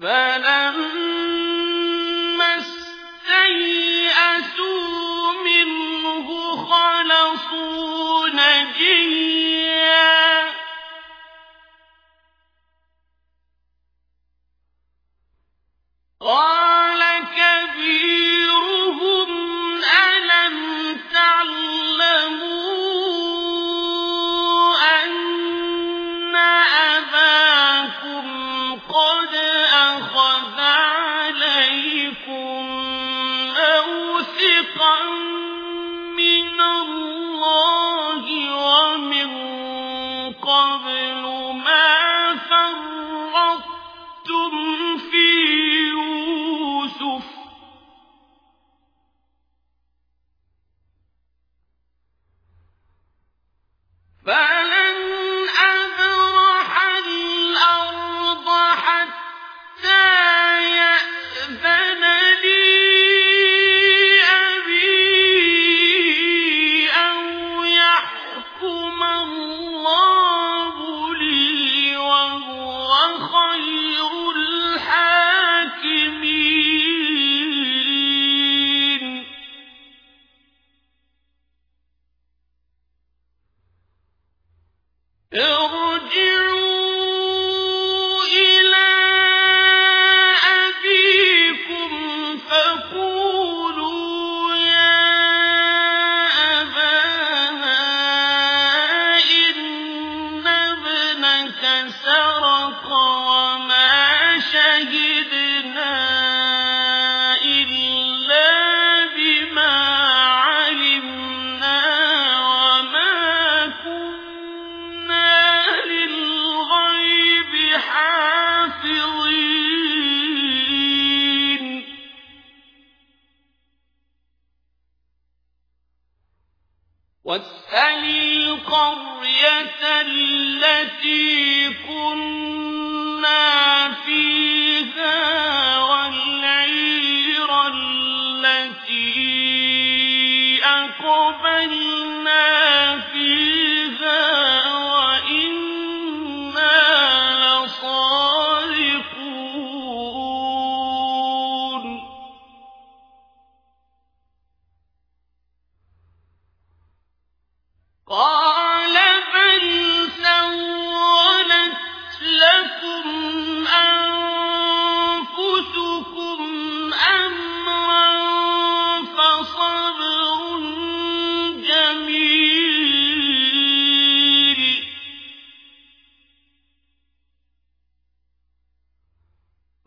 فلما استيئسوا منه خلصوا نجيا واسأل القرية التي كنا فيها.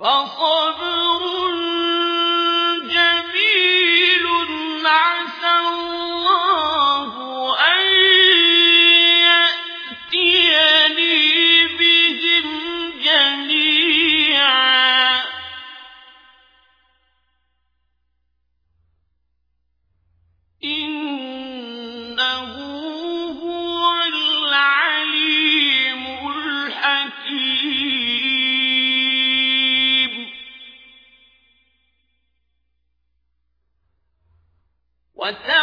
فصبر What's up?